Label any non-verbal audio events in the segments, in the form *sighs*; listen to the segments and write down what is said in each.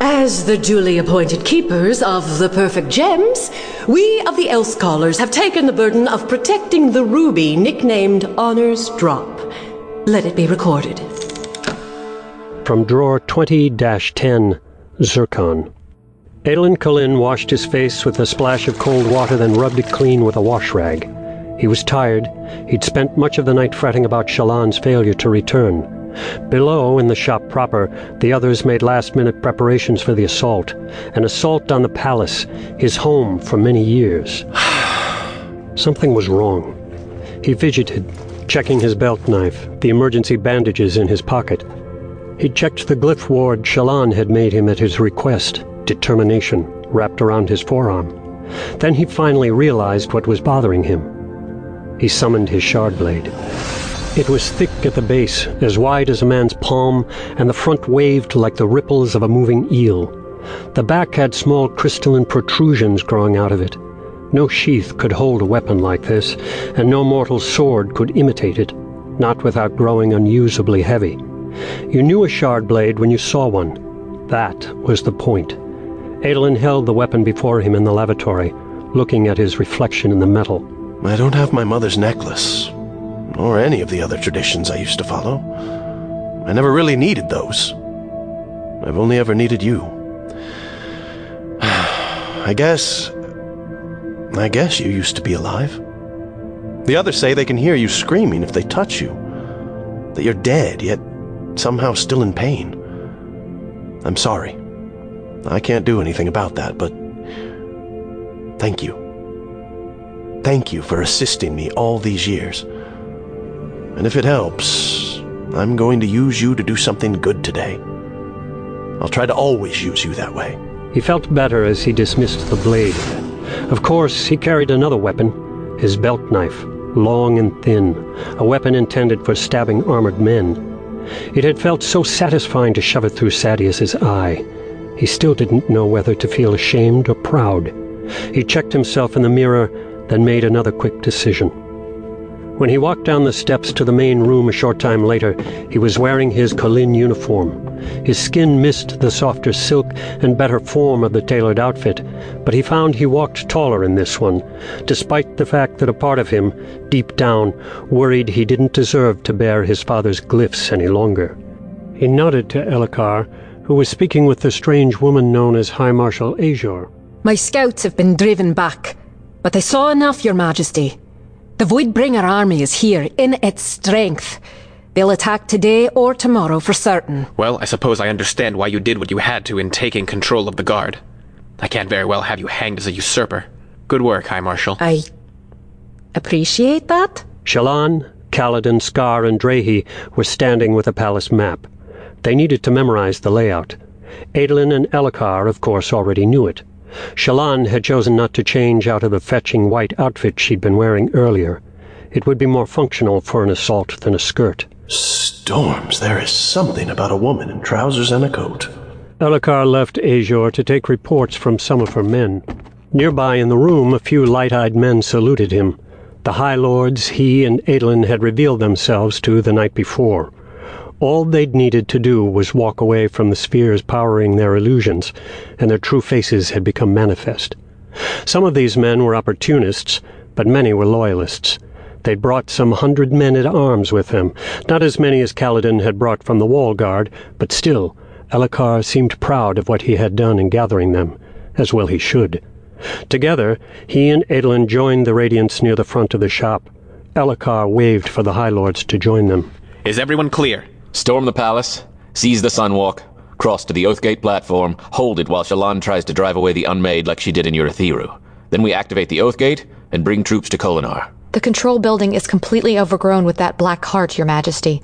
As the duly appointed keepers of the perfect gems, we of the Elsecallers have taken the burden of protecting the ruby nicknamed Honor's Drop. Let it be recorded. From drawer 20 10, Zircon. Adolin Kholin washed his face with a splash of cold water, then rubbed it clean with a wash rag. He was tired. He'd spent much of the night fretting about Shallan's failure to return. Below, in the shop proper, the others made last-minute preparations for the assault. An assault on the palace, his home for many years. *sighs* Something was wrong. He fidgeted, checking his belt knife, the emergency bandages in his pocket. He checked the glyph ward Shallan had made him at his request, determination, wrapped around his forearm. Then he finally realized what was bothering him. He summoned his shard blade. It was thick at the base, as wide as a man's palm, and the front waved like the ripples of a moving eel. The back had small crystalline protrusions growing out of it. No sheath could hold a weapon like this, and no mortal sword could imitate it, not without growing unusably heavy. You knew a shard blade when you saw one. That was the point. Adolin held the weapon before him in the lavatory, looking at his reflection in the metal. I don't have my mother's necklace, or any of the other traditions I used to follow. I never really needed those. I've only ever needed you. *sighs* I guess. I guess you used to be alive. The others say they can hear you screaming if they touch you. That you're dead, yet somehow still in pain. I'm sorry. I can't do anything about that, but. Thank you. Thank you for assisting me all these years. And if it helps, I'm going to use you to do something good today. I'll try to always use you that way. He felt better as he dismissed the blade. Of course, he carried another weapon, his belt knife, long and thin, a weapon intended for stabbing armored men. It had felt so satisfying to shove it through Sadeas's eye. He still didn't know whether to feel ashamed or proud. He checked himself in the mirror, then made another quick decision. When he walked down the steps to the main room a short time later, he was wearing his Kholin uniform. His skin missed the softer silk and better form of the tailored outfit, but he found he walked taller in this one, despite the fact that a part of him, deep down, worried he didn't deserve to bear his father's glyphs any longer. He nodded to Elhokar, who was speaking with the strange woman known as High Marshal Azure. My scouts have been driven back, but I saw enough, Your Majesty. The Voidbringer army is here, in its strength. They'll attack today or tomorrow for certain. Well, I suppose I understand why you did what you had to in taking control of the Guard. I can't very well have you hanged as a usurper. Good work, High Marshal. I appreciate that. Shallan, Kaladin, Skar, and Drehy were standing with a palace map. They needed to memorize the layout. Adolin and Elhokar, of course, already knew it. Shallan had chosen not to change out of the fetching white outfit she'd been wearing earlier. It would be more functional for an assault than a skirt. Storms, there is something about a woman in trousers and a coat. Elhokar left Azure to take reports from some of her men. Nearby in the room, a few light-eyed men saluted him. The High Lords he and Adolin had revealed themselves to the night before. All they'd needed to do was walk away from the spheres powering their illusions, and their true faces had become manifest. Some of these men were opportunists, but many were loyalists. They'd brought some hundred men at arms with them, not as many as Kaladin had brought from the wall guard, but still, Elhokar seemed proud of what he had done in gathering them, as well he should. Together, he and Adolin joined the Radiants near the front of the shop. Elhokar waved for the High Lords to join them. Is everyone clear? Storm the palace, seize the Sunwalk, cross to the Oathgate platform, hold it while Shallan tries to drive away the Unmade like she did in Urithiru. Then we activate the Oathgate and bring troops to Kholinar. The control building is completely overgrown with that black heart, Your Majesty.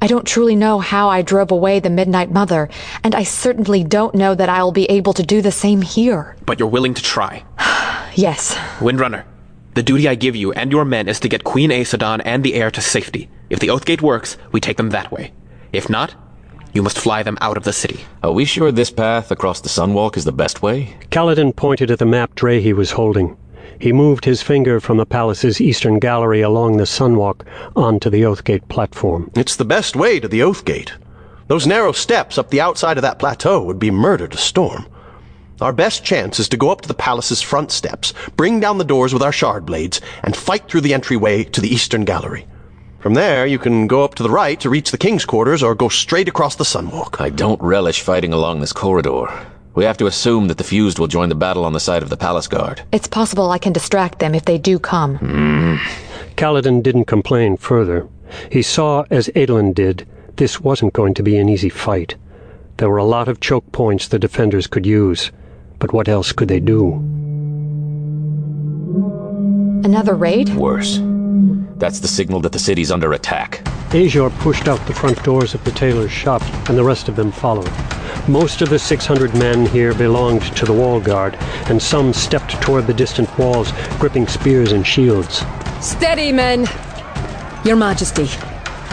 I don't truly know how I drove away the Midnight Mother, and I certainly don't know that I'll be able to do the same here. But you're willing to try. *sighs* yes. Windrunner, the duty I give you and your men is to get Queen Aesudan and the heir to safety. If the Oathgate works, we take them that way. If not, you must fly them out of the city. Are we sure this path across the Sunwalk is the best way? Kaladin pointed at the map Drehy was holding. He moved his finger from the palace's eastern gallery along the Sunwalk onto the Oathgate platform. It's the best way to the Oathgate. Those narrow steps up the outside of that plateau would be murder to storm. Our best chance is to go up to the palace's front steps, bring down the doors with our shard blades, and fight through the entryway to the eastern gallery. From there, you can go up to the right to reach the king's quarters or go straight across the sunwalk. I don't relish fighting along this corridor. We have to assume that the fused will join the battle on the side of the palace guard. It's possible I can distract them if they do come. Hmm. Kaladin didn't complain further. He saw, as Adolin did, this wasn't going to be an easy fight. There were a lot of choke points the defenders could use, but what else could they do? Another raid? Worse. That's the signal that the city's under attack. Azure pushed out the front doors of the tailor's shop, and the rest of them followed. Most of the 600 men here belonged to the wall guard, and some stepped toward the distant walls, gripping spears and shields. Steady, men! Your Majesty,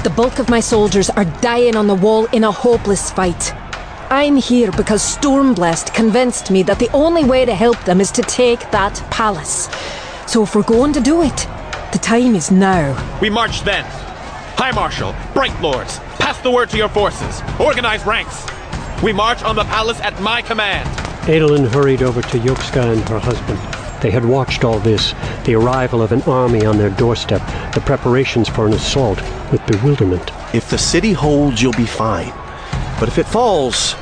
the bulk of my soldiers are dying on the wall in a hopeless fight. I'm here because Stormblessed convinced me that the only way to help them is to take that palace. So if we're going to do it, the time is now. We march then. High Marshal, Bright Lords, pass the word to your forces. Organize ranks. We march on the palace at my command. Adolin hurried over to Yokska and her husband. They had watched all this, the arrival of an army on their doorstep, the preparations for an assault, with bewilderment. If the city holds, you'll be fine. But if it falls.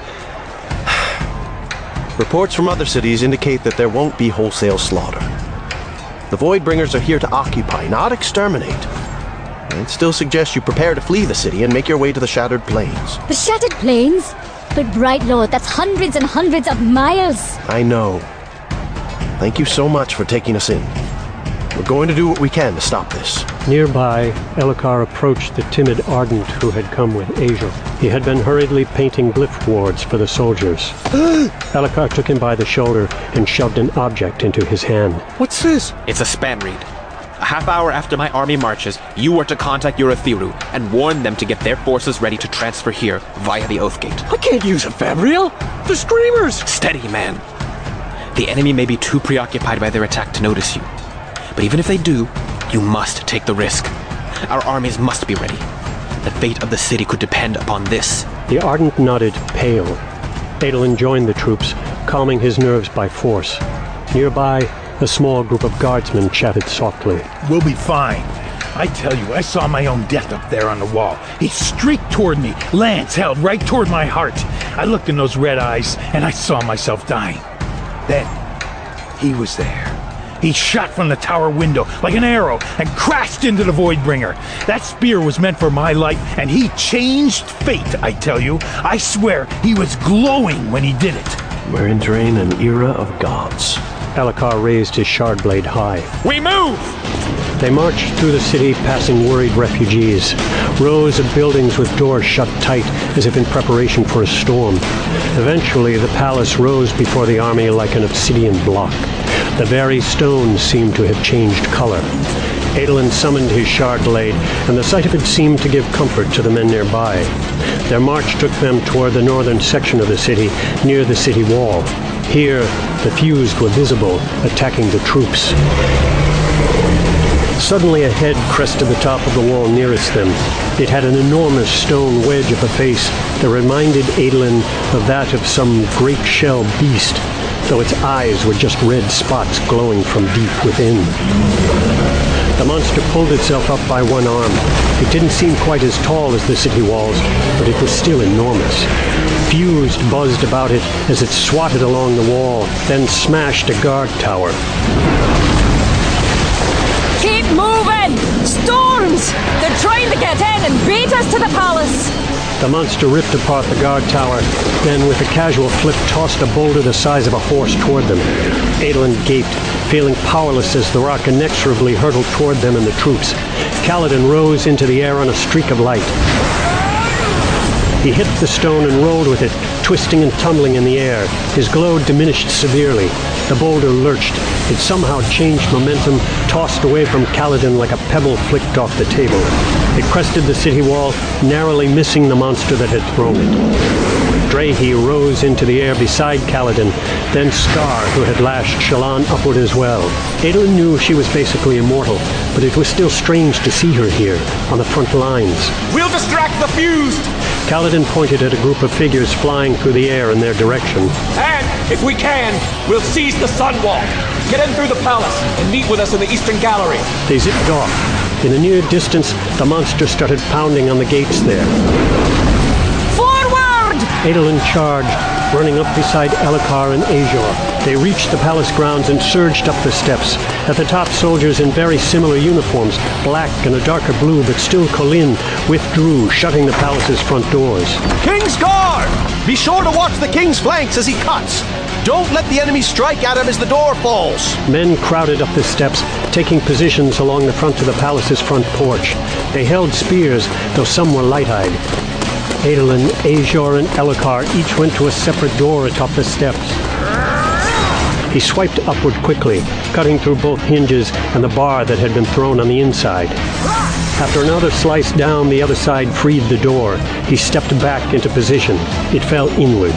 *sighs* Reports from other cities indicate that there won't be wholesale slaughter. The Voidbringers are here to occupy, not exterminate. I'd still suggest you prepare to flee the city and make your way to the Shattered Plains. The Shattered Plains? But Bright Lord, that's hundreds and hundreds of miles. I know. Thank you so much for taking us in. We're going to do what we can to stop this. Nearby, Elhokar approached the timid Ardent who had come with Azure. He had been hurriedly painting glyph wards for the soldiers. *gasps* Elhokar took him by the shoulder and shoved an object into his hand. What's this? It's a spanreed. A half hour after my army marches, you are to contact Urithiru and warn them to get their forces ready to transfer here via the Oathgate. I can't use a Fabrial. The Screamers! Steady, man. The enemy may be too preoccupied by their attack to notice you. But even if they do, you must take the risk. Our armies must be ready. The fate of the city could depend upon this. The Ardent nodded, pale. Adolin joined the troops, calming his nerves by force. Nearby, a small group of guardsmen chatted softly. We'll be fine. I tell you, I saw my own death up there on the wall. He streaked toward me, lance held right toward my heart. I looked in those red eyes, and I saw myself dying. Then, he was there. He shot from the tower window like an arrow and crashed into the Voidbringer. That spear was meant for my life, and he changed fate, I tell you. I swear, he was glowing when he did it. We're entering an era of gods. Elhokar raised his shard blade high. We move! They marched through the city, passing worried refugees. Rows of buildings with doors shut tight, as if in preparation for a storm. Eventually, the palace rose before the army like an obsidian block. The very stones seemed to have changed color. Adolin summoned his shard blade, and the sight of it seemed to give comfort to the men nearby. Their march took them toward the northern section of the city, near the city wall. Here, the fused were visible, attacking the troops. Suddenly a head crested the top of the wall nearest them. It had an enormous stone wedge of a face that reminded Adolin of that of some great shell beast, though its eyes were just red spots glowing from deep within. The monster pulled itself up by one arm. It didn't seem quite as tall as the city walls, but it was still enormous. Fused buzzed about it as it swatted along the wall, then smashed a guard tower. Keep moving! Storms! They're trying to get in and beat us to the palace! The monster ripped apart the guard tower, then with a casual flip tossed a boulder the size of a horse toward them. Adolin gaped, feeling powerless as the rock inexorably hurtled toward them and the troops. Kaladin rose into the air on a streak of light. He hit the stone and rolled with it, twisting and tumbling in the air. His glow diminished severely. The boulder lurched. It somehow changed momentum, tossed away from Kaladin like a pebble flicked off the table. It crested the city wall, narrowly missing the monster that had thrown it. Drehy rose into the air beside Kaladin, then Skar, who had lashed Shallan upward as well. Adolin knew she was basically immortal, but it was still strange to see her here, on the front lines. We'll distract the fused! Kaladin pointed at a group of figures flying through the air in their direction. And, if we can, we'll seize the Sunwalk, get in through the palace, and meet with us in the Eastern Gallery. They zipped off. In the near distance, the monster started pounding on the gates there. Forward! Adolin charged, running up beside Elhokar and Azure. They reached the palace grounds and surged up the steps. At the top, soldiers in very similar uniforms, black and a darker blue, but still Kholin, withdrew, shutting the palace's front doors. King's Guard! Be sure to watch the king's flanks as he cuts. Don't let the enemy strike at him as the door falls. Men crowded up the steps, taking positions along the front of the palace's front porch. They held spears, though some were light-eyed. Adolin, Azure, and Elhokar each went to a separate door atop the steps. He swiped upward quickly, cutting through both hinges and the bar that had been thrown on the inside. After another slice down, the other side freed the door. He stepped back into position. It fell inward.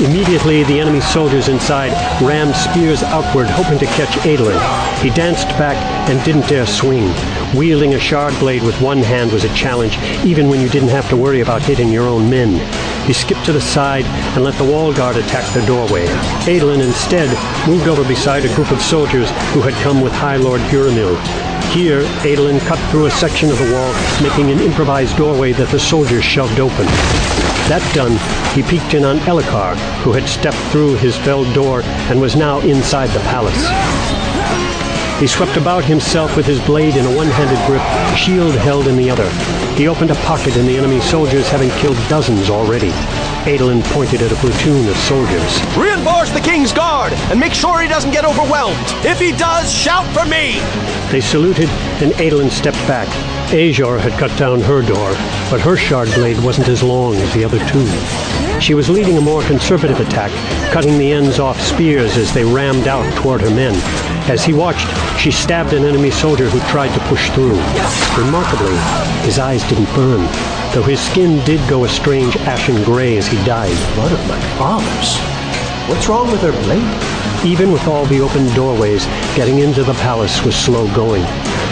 Immediately, the enemy soldiers inside rammed spears outward, hoping to catch Adolin. He danced back and didn't dare swing. Wielding a shard blade with one hand was a challenge, even when you didn't have to worry about hitting your own men. He skipped to the side and let the wall guard attack the doorway. Adolin instead moved over beside a group of soldiers who had come with High Lord Huramil. Here, Adolin cut through a section of the wall, making an improvised doorway that the soldiers shoved open. That done, he peeked in on Elhokar, who had stepped through his felled door and was now inside the palace. He swept about himself with his blade in a one-handed grip, shield held in the other. He opened a pocket in the enemy soldiers, having killed dozens already. Adolin pointed at a platoon of soldiers. Reinforce the King's Guard and make sure he doesn't get overwhelmed. If he does, shout for me! They saluted, and Adolin stepped back. Azure had cut down her door, but her shard blade wasn't as long as the other two. She was leading a more conservative attack, cutting the ends off spears as they rammed out toward her men. As he watched, she stabbed an enemy soldier who tried to push through. Remarkably, his eyes didn't burn, though his skin did go a strange ashen gray as he died. Blood of my fathers. What's wrong with her blade? Even with all the open doorways, getting into the palace was slow going.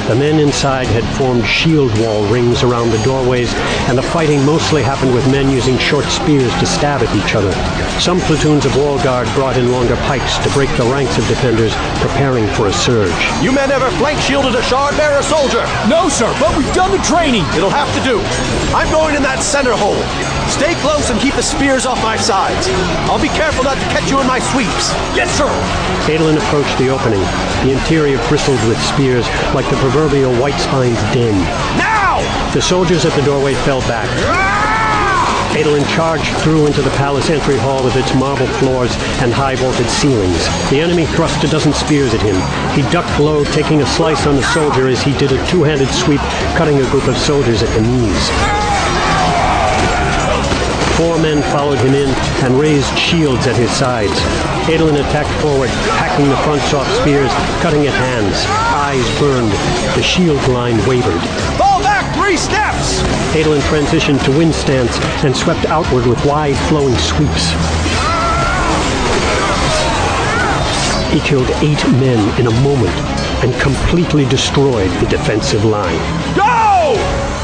The men inside had formed shield wall rings around the doorways, and the fighting mostly happened with men using short spears to stab at each other. Some platoons of wall guard brought in longer pikes to break the ranks of defenders, preparing for a surge. You men ever flank shielded a shard bearer soldier? No, sir, but we've done the training. It'll have to do. I'm going in that center hole. Stay close and keep the spears off my sides. I'll be careful not to catch you in my sweeps. Yes, sir. Adolin approached the opening. The interior bristled with spears, like the proverbial white spine's den. Now! The soldiers at the doorway fell back. Ah! Adolin charged through into the palace entry hall with its marble floors and high-vaulted ceilings. The enemy thrust a dozen spears at him. He ducked low, taking a slice on the soldier as he did a two-handed sweep, cutting a group of soldiers at the knees. Four men followed him in and raised shields at his sides. Adolin attacked forward, hacking the front soft spears, cutting at hands. Eyes burned. The shield line wavered. Fall back three steps! Adolin transitioned to wind stance and swept outward with wide flowing sweeps. He killed eight men in a moment and completely destroyed the defensive line. Go!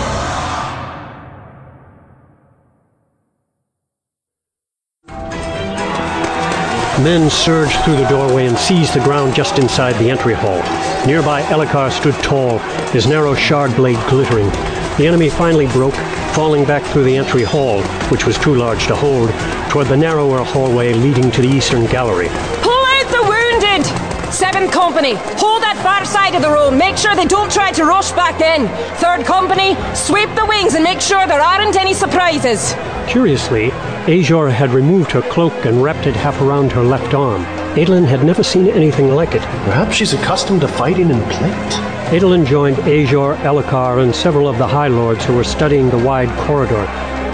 Men surged through the doorway and seized the ground just inside the entry hall. Nearby, Elhokar stood tall, his narrow shard blade glittering. The enemy finally broke, falling back through the entry hall, which was too large to hold, toward the narrower hallway leading to the eastern gallery. Pull out the wounded! Seventh Company, hold that far side of the room. Make sure they don't try to rush back in. Third Company, sweep the wings and make sure there aren't any surprises. Curiously, Azure had removed her cloak and wrapped it half around her left arm. Adolin had never seen anything like it. Perhaps she's accustomed to fighting in plate. Adolin joined Azure, Elhokar, and several of the High Lords who were studying the wide corridor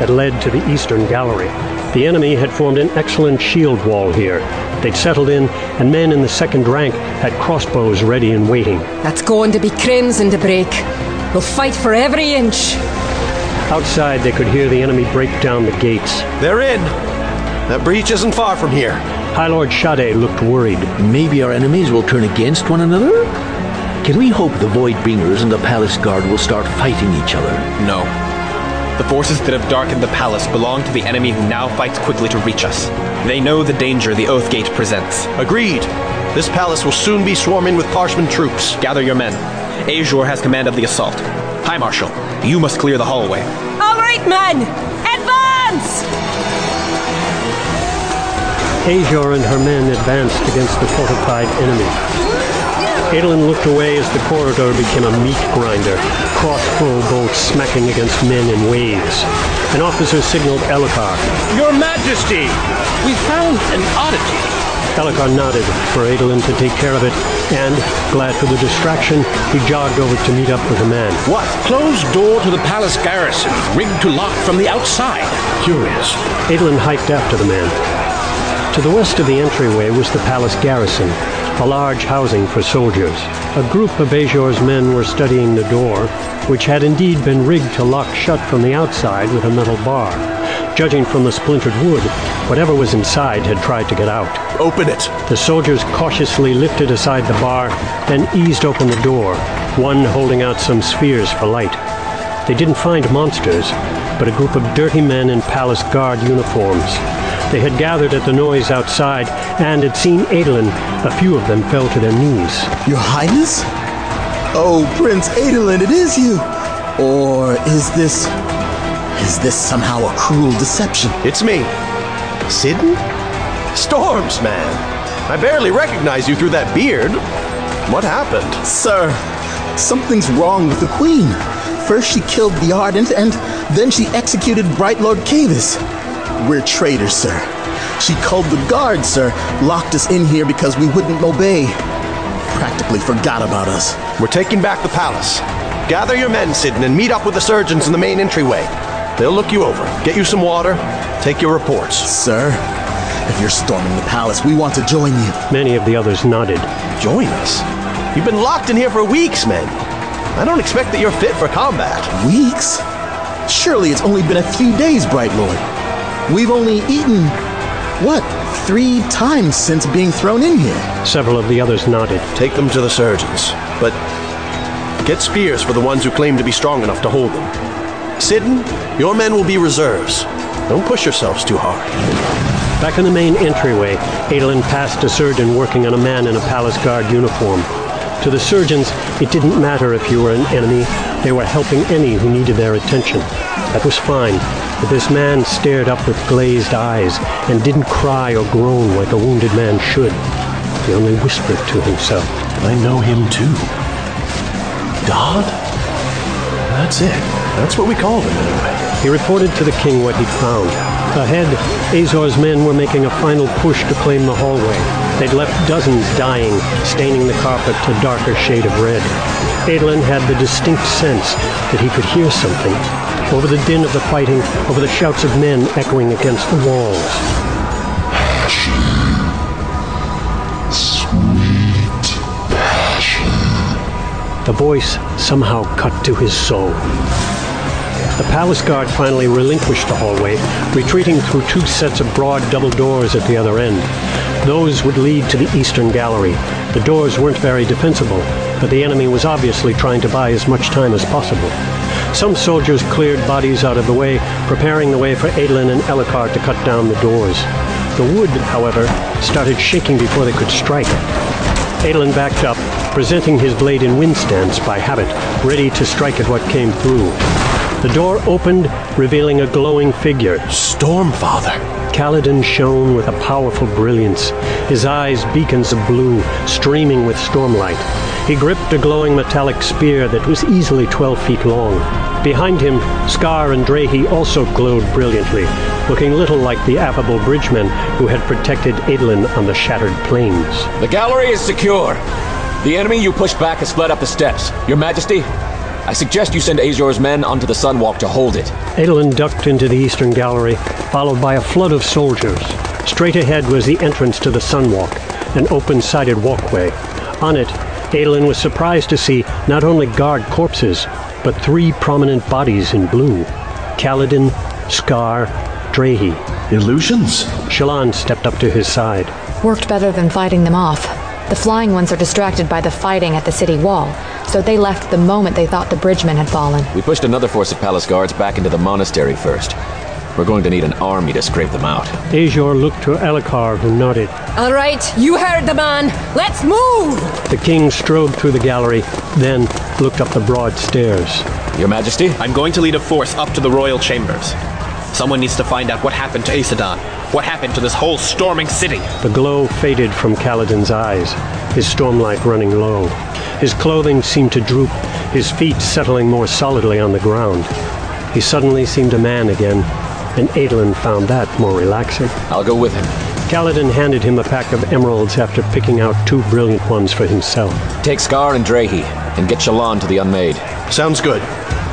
that led to the eastern gallery. The enemy had formed an excellent shield wall here. They'd settled in, and men in the second rank had crossbows ready and waiting. That's going to be crimson to break. We'll fight for every inch. Outside, they could hear the enemy break down the gates. They're in. That breach isn't far from here. High Lord Shade looked worried. Maybe our enemies will turn against one another? Can we hope the Voidbringers and the Palace Guard will start fighting each other? No. The forces that have darkened the palace belong to the enemy who now fights quickly to reach us. They know the danger the Oath Gate presents. Agreed. This palace will soon be swarming with Parshman troops. Gather your men. Azure has command of the assault. High Marshal, you must clear the hallway. All right, men! Advance! Azure and her men advanced against the fortified enemy. Adolin looked away as the corridor became a meat grinder, crossbow bolts smacking against men in waves. An officer signaled Elhokar. Your Majesty, we found an oddity. Elhokar nodded for Adolin to take care of it, and, glad for the distraction, he jogged over to meet up with the man. What? Closed door to the palace garrison, rigged to lock from the outside. Curious. Adolin hiked after the man. To the west of the entryway was the palace garrison, a large housing for soldiers. A group of Azure's men were studying the door, which had indeed been rigged to lock shut from the outside with a metal bar. Judging from the splintered wood, whatever was inside had tried to get out. Open it! The soldiers cautiously lifted aside the bar, then eased open the door, one holding out some spheres for light. They didn't find monsters, but a group of dirty men in palace guard uniforms. They had gathered at the noise outside and had seen Adolin. A few of them fell to their knees. Your Highness? Oh, Prince Adolin, it is you! Or is this. Is this somehow a cruel deception? It's me. Sidon? Storms, man. I barely recognize you through that beard. What happened? Sir, something's wrong with the Queen. First she killed the Ardent, and then she executed Bright Lord Cavis. We're traitors, sir. She called the guard, sir, locked us in here because we wouldn't obey. Practically forgot about us. We're taking back the palace. Gather your men, Sidon, and meet up with the surgeons in the main entryway. They'll look you over, get you some water, take your reports. Sir, if you're storming the palace, we want to join you. Many of the others nodded. Join us? You've been locked in here for weeks, men. I don't expect that you're fit for combat. Weeks? Surely it's only been a few days, Bright Lord. We've only eaten, what, three times since being thrown in here. Several of the others nodded. Take them to the surgeons, but get spears for the ones who claim to be strong enough to hold them. Sidon, your men will be reserves. Don't push yourselves too hard. Back in the main entryway, Adolin passed a surgeon working on a man in a palace guard uniform. To the surgeons, it didn't matter if you were an enemy, they were helping any who needed their attention. That was fine, but this man stared up with glazed eyes and didn't cry or groan like a wounded man should. He only whispered to himself. I know him too. God? That's it. That's what we called him anyway. He reported to the king what he'd found. Ahead, Azure's men were making a final push to claim the hallway. They'd left dozens dying, staining the carpet a darker shade of red. Adolin had the distinct sense that he could hear something. Over the din of the fighting, over the shouts of men echoing against the walls. Sweet passion. The voice somehow cut to his soul. The palace guard finally relinquished the hallway, retreating through two sets of broad double doors at the other end. Those would lead to the eastern gallery. The doors weren't very defensible, but the enemy was obviously trying to buy as much time as possible. Some soldiers cleared bodies out of the way, preparing the way for Adolin and Elhokar to cut down the doors. The wood, however, started shaking before they could strike. Adolin backed up, presenting his blade in wind stance by habit, ready to strike at what came through. The door opened, revealing a glowing figure. Stormfather. Kaladin shone with a powerful brilliance, his eyes beacons of blue, streaming with stormlight. He gripped a glowing metallic spear that was easily 12 feet long. Behind him, Skar and Drehy also glowed brilliantly, looking little like the affable bridgemen who had protected Adolin on the shattered plains. The gallery is secure. The enemy you pushed back has fled up the steps. Your Majesty, I suggest you send Azure's men onto the Sunwalk to hold it. Adolin ducked into the eastern gallery, followed by a flood of soldiers. Straight ahead was the entrance to the Sunwalk, an open-sided walkway. On it, Adolin was surprised to see not only guard corpses, but three prominent bodies in blue. Kaladin, Skar, Drehy. Illusions? Shallan stepped up to his side. Worked better than fighting them off. The flying ones are distracted by the fighting at the city wall, so so they left the moment they thought the bridgemen had fallen. We pushed another force of palace guards back into the monastery first. We're going to need an army to scrape them out. Azure looked to Elhokar, who nodded. All right, you heard the man. Let's move! The king strode through the gallery, then looked up the broad stairs. Your Majesty? I'm going to lead a force up to the royal chambers. Someone needs to find out what happened to Aesudan. What happened to this whole storming city? The glow faded from Kaladin's eyes, his stormlight running low. His clothing seemed to droop, his feet settling more solidly on the ground. He suddenly seemed a man again, and Adolin found that more relaxing. I'll go with him. Kaladin handed him a pack of emeralds after picking out two brilliant ones for himself. Take Skar and Drehy, and get Shallan to the Unmade. Sounds good.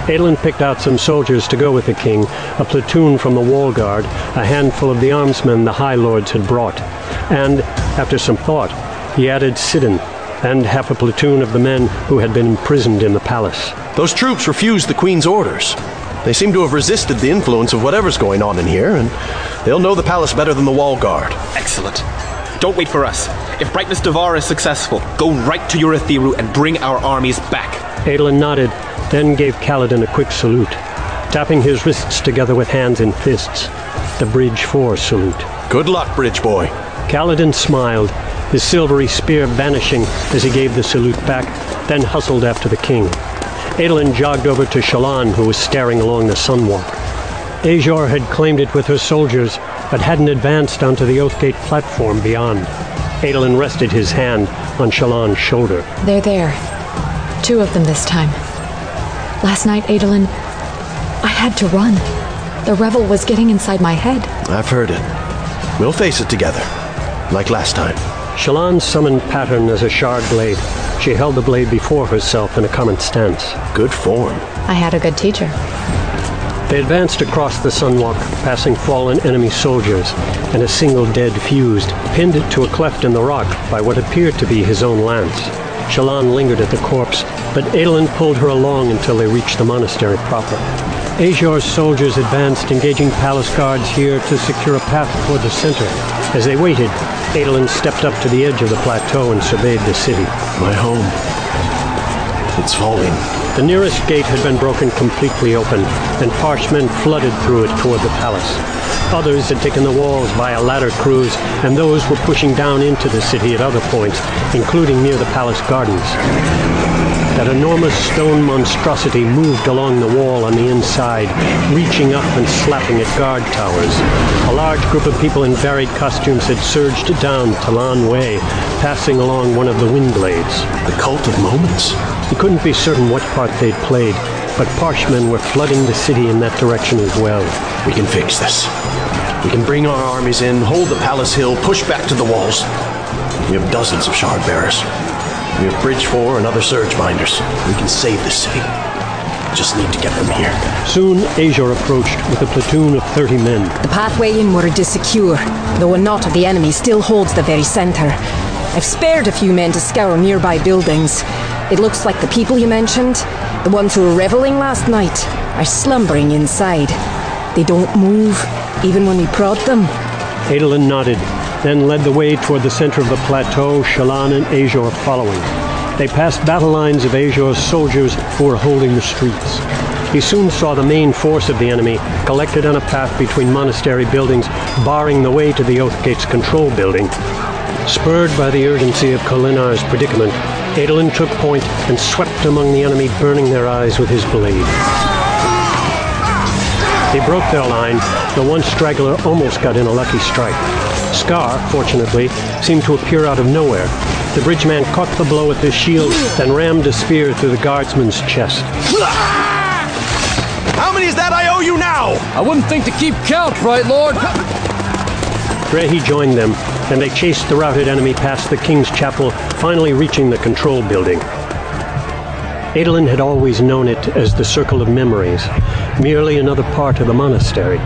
Adolin picked out some soldiers to go with the king, a platoon from the wall guard, a handful of the armsmen the High Lords had brought, and, after some thought, he added Sidon, and half a platoon of the men who had been imprisoned in the palace. Those troops refused the Queen's orders. They seem to have resisted the influence of whatever's going on in here, and they'll know the palace better than the wall guard. Excellent. Don't wait for us. If Brightness Davar is successful, go right to Urithiru and bring our armies back. Adolin nodded, then gave Kaladin a quick salute, tapping his wrists together with hands in fists. The Bridge 4 salute. Good luck, Bridge Boy. Kaladin smiled, his silvery spear vanishing as he gave the salute back, then hustled after the king. Adolin jogged over to Shallan, who was staring along the sunwalk. Azure had claimed it with her soldiers, but hadn't advanced onto the Oathgate platform beyond. Adolin rested his hand on Shallan's shoulder. They're there. Two of them this time. Last night, Adolin, I had to run. The revel was getting inside my head. I've heard it. We'll face it together, like last time. Shallan summoned Pattern as a shard blade. She held the blade before herself in a common stance. Good form. I had a good teacher. They advanced across the sunwalk, passing fallen enemy soldiers, and a single dead fused, pinned to a cleft in the rock by what appeared to be his own lance. Shallan lingered at the corpse, but Adolin pulled her along until they reached the monastery proper. Azure's soldiers advanced, engaging palace guards here to secure a path toward the center. As they waited, Adolin stepped up to the edge of the plateau and surveyed the city. My home. It's falling. The nearest gate had been broken completely open, and Parshmen flooded through it toward the palace. Others had taken the walls via ladder crews, and those were pushing down into the city at other points, including near the palace gardens. That enormous stone monstrosity moved along the wall on the inside, reaching up and slapping at guard towers. A large group of people in varied costumes had surged down Talan Way, passing along one of the wind blades. The cult of moments? He couldn't be certain what part they'd played, but Parshmen were flooding the city in that direction as well. We can fix this. We can bring our armies in, hold the palace hill, push back to the walls. We have dozens of shard bearers. We have Bridge 4 and other surge binders. We can save this city. Just need to get them here. Soon, Azure approached with a platoon of 30 men. The pathway inward is secure, though a knot of the enemy still holds the very center. I've spared a few men to scour nearby buildings. It looks like the people you mentioned, the ones who were reveling last night, are slumbering inside. They don't move, even when we prod them. Adolin nodded, then led the way toward the center of the plateau, Shallan and Azure following. They passed battle lines of Azure's soldiers who were holding the streets. He soon saw the main force of the enemy collected on a path between monastery buildings, barring the way to the Oathgate's control building. Spurred by the urgency of Kholinar's predicament, Adolin took point and swept among the enemy, burning their eyes with his blade. They broke their line. The one straggler almost got in a lucky strike. Skar, fortunately, seemed to appear out of nowhere. The bridgeman caught the blow with his shield, then rammed a spear through the guardsman's chest. How many is that I owe you now? I wouldn't think to keep count, right, Lord. Drehy joined them, and they chased the routed enemy past the King's Chapel, finally reaching the control building. Adolin had always known it as the Circle of Memories, merely another part of the monastery.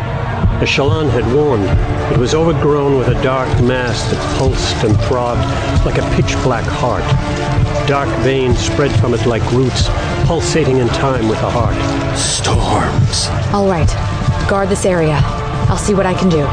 As Shallan had warned, it was overgrown with a dark mass that pulsed and throbbed like a pitch-black heart. Dark veins spread from it like roots, pulsating in time with the heart. Storms. All right. Guard this area. I'll see what I can do.